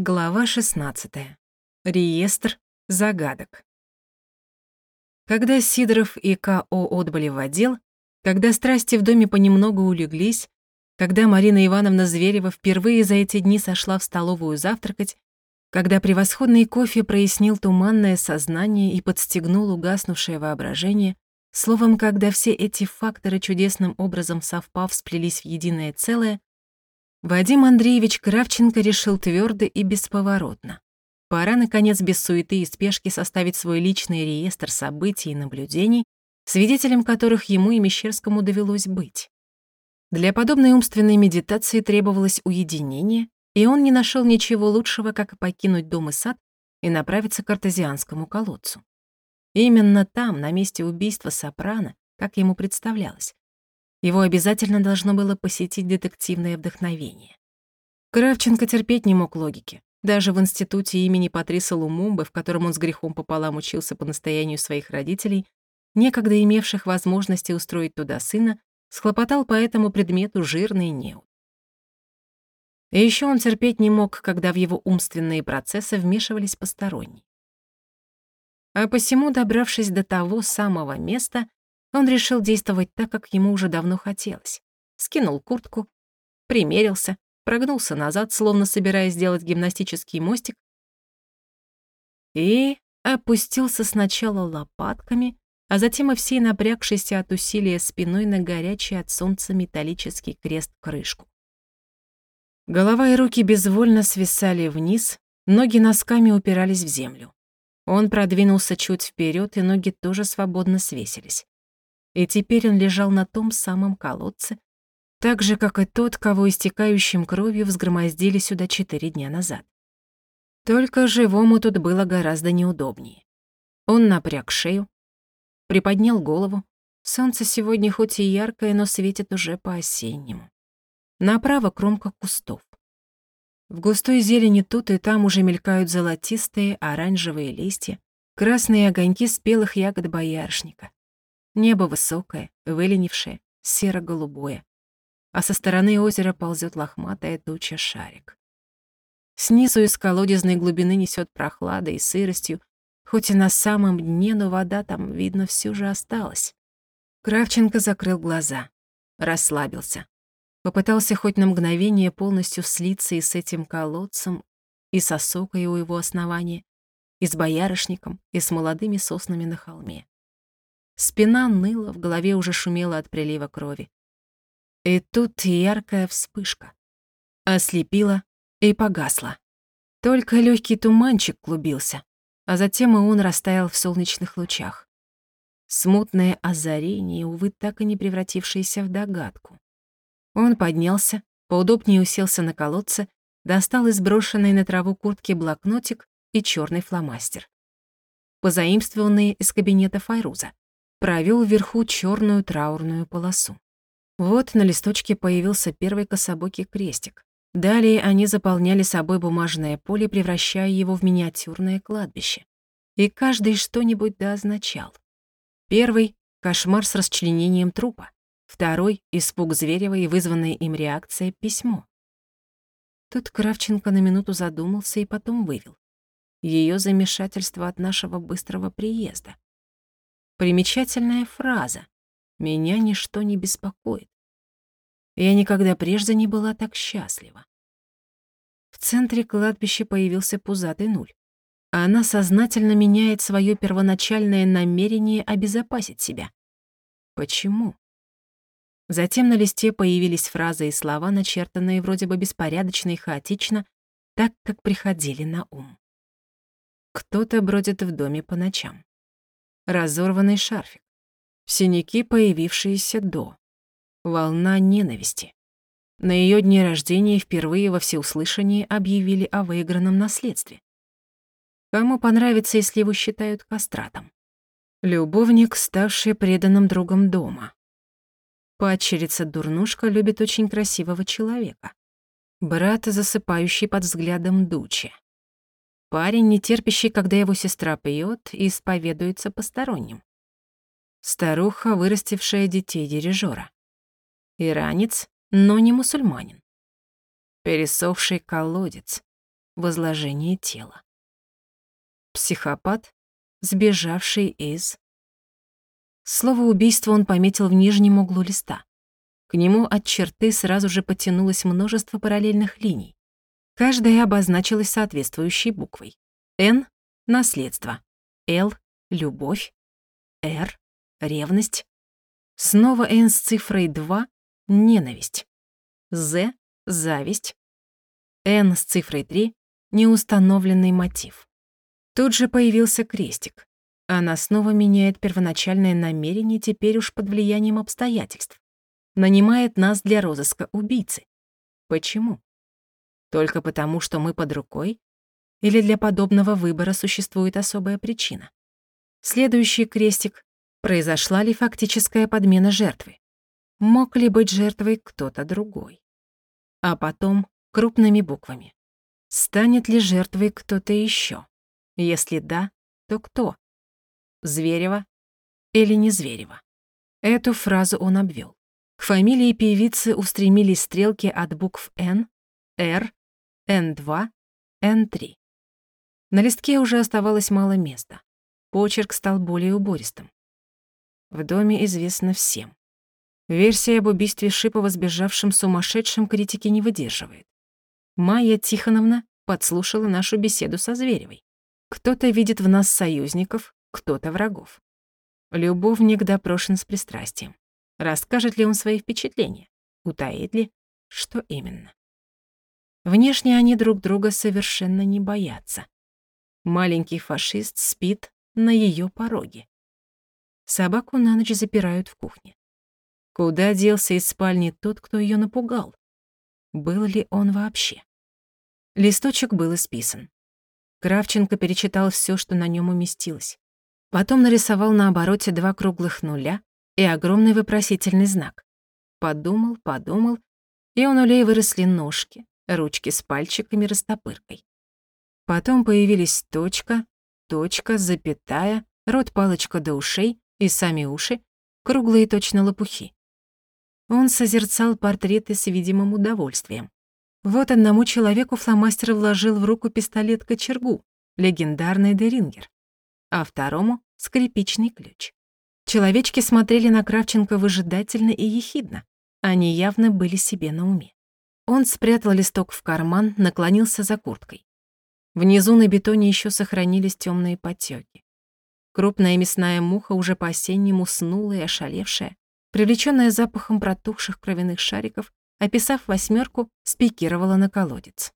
Глава 16. Реестр загадок. Когда Сидоров и К.О. отбыли в отдел, когда страсти в доме понемногу улеглись, когда Марина Ивановна Зверева впервые за эти дни сошла в столовую завтракать, когда превосходный кофе прояснил туманное сознание и подстегнул угаснувшее воображение, словом, когда все эти факторы чудесным образом совпав сплелись в единое целое, Вадим Андреевич Кравченко решил твердо и бесповоротно. Пора, наконец, без суеты и спешки составить свой личный реестр событий и наблюдений, свидетелем которых ему и Мещерскому довелось быть. Для подобной умственной медитации требовалось уединение, и он не нашел ничего лучшего, как покинуть дом и сад и направиться к артезианскому колодцу. Именно там, на месте убийства Сопрано, как ему представлялось, его обязательно должно было посетить детективное вдохновение. Кравченко терпеть не мог логики. Даже в институте имени Патриса Лумумбы, в котором он с грехом пополам учился по настоянию своих родителей, некогда имевших возможности устроить туда сына, схлопотал по этому предмету жирный неуд. И еще он терпеть не мог, когда в его умственные процессы вмешивались посторонние. А посему, добравшись до того самого места, он решил действовать так, как ему уже давно хотелось. Скинул куртку, примерился, прогнулся назад, словно собираясь сделать гимнастический мостик, и опустился сначала лопатками, а затем и всей напрягшейся от усилия спиной на горячий от солнца металлический крест-крышку. Голова и руки безвольно свисали вниз, ноги носками упирались в землю. Он продвинулся чуть вперед, и ноги тоже свободно свесились и теперь он лежал на том самом колодце, так же, как и тот, кого истекающим кровью взгромоздили сюда четыре дня назад. Только живому тут было гораздо неудобнее. Он напряг шею, приподнял голову. Солнце сегодня хоть и яркое, но светит уже по-осеннему. Направо кромка кустов. В густой зелени тут и там уже мелькают золотистые оранжевые листья, красные огоньки спелых ягод боярышника. Небо высокое, выленившее, серо-голубое. А со стороны озера ползет лохматая туча шарик. Снизу из колодезной глубины несет прохладой и сыростью, хоть и на самом дне, но вода там, видно, все же осталась. Кравченко закрыл глаза, расслабился. Попытался хоть на мгновение полностью слиться и с этим колодцем, и с осокой у его основания, и с боярышником, и с молодыми соснами на холме. Спина ныла, в голове уже шумело от прилива крови. И тут яркая вспышка. Ослепила и погасла. Только легкий туманчик клубился, а затем и он растаял в солнечных лучах. Смутное озарение, увы, так и не превратившееся в догадку. Он поднялся, поудобнее уселся на колодце, достал из брошенной на траву куртки блокнотик и черный фломастер. Позаимствованные из кабинета Файруза провел вверху черную траурную полосу. Вот на листочке появился первый кособокий крестик. Далее они заполняли собой бумажное поле, превращая его в миниатюрное кладбище. И каждый что-нибудь да означал. Первый — кошмар с расчленением трупа. Второй — испуг Зверева и вызванная им реакция — письмо. Тут Кравченко на минуту задумался и потом вывел. Ее замешательство от нашего быстрого приезда. Примечательная фраза. Меня ничто не беспокоит. Я никогда прежде не была так счастлива. В центре кладбища появился пузатый нуль. Она сознательно меняет свое первоначальное намерение обезопасить себя. Почему? Затем на листе появились фразы и слова, начертанные вроде бы беспорядочно и хаотично, так, как приходили на ум. Кто-то бродит в доме по ночам разорванный шарфик, синяки, появившиеся до, волна ненависти. На ее дне рождения впервые во всеуслышании объявили о выигранном наследстве. Кому понравится, если его считают кастратом? Любовник, ставший преданным другом дома. Падчерица-дурнушка любит очень красивого человека. Брат, засыпающий под взглядом дучи. Парень, не терпящий, когда его сестра пьет и исповедуется посторонним. Старуха, вырастившая детей дирижера. Иранец, но не мусульманин. Пересохший колодец. возложение тела. Психопат, сбежавший из... Слово «убийство» он пометил в нижнем углу листа. К нему от черты сразу же потянулось множество параллельных линий. Каждая обозначилась соответствующей буквой. Н — наследство. Л — любовь. Р — ревность. Снова Н с цифрой 2 — ненависть. З — зависть. Н с цифрой 3 — неустановленный мотив. Тут же появился крестик. Она снова меняет первоначальное намерение теперь уж под влиянием обстоятельств нанимает нас для розыска убийцы. Почему? Только потому, что мы под рукой? Или для подобного выбора существует особая причина? Следующий крестик. Произошла ли фактическая подмена жертвы? Мог ли быть жертвой кто-то другой? А потом крупными буквами. Станет ли жертвой кто-то еще? Если да, то кто? Зверева или не Зверева? Эту фразу он обвел. К фамилии певицы устремились стрелки от букв Н, Р, Н2, Н3. На листке уже оставалось мало места. Почерк стал более убористым. В доме известно всем. Версия об убийстве Шипова сбежавшим сумасшедшим критики не выдерживает. Майя Тихоновна подслушала нашу беседу со Зверевой. Кто-то видит в нас союзников, кто-то врагов. Любовник допрошен с пристрастием. Расскажет ли он свои впечатления? Утаит ли? Что именно? Внешне они друг друга совершенно не боятся. Маленький фашист спит на ее пороге. Собаку на ночь запирают в кухне. Куда делся из спальни тот, кто ее напугал? Был ли он вообще? Листочек был исписан. Кравченко перечитал все, что на нем уместилось. Потом нарисовал на обороте два круглых нуля и огромный вопросительный знак. Подумал, подумал, и у нулей выросли ножки, ручки с пальчиками-растопыркой. Потом появились точка, точка, запятая, рот-палочка до ушей и сами уши, круглые точно лопухи. Он созерцал портреты с видимым удовольствием. Вот одному человеку фломастер вложил в руку пистолет-кочергу, легендарный Дерингер, а второму — скрипичный ключ. Человечки смотрели на Кравченко выжидательно и ехидно. Они явно были себе на уме. Он спрятал листок в карман, наклонился за курткой. Внизу на бетоне еще сохранились темные потеки. Крупная мясная муха уже по-осеннему уснула и ошалевшая, привлеченная запахом протухших кровяных шариков, описав восьмерку, спикировала на колодец.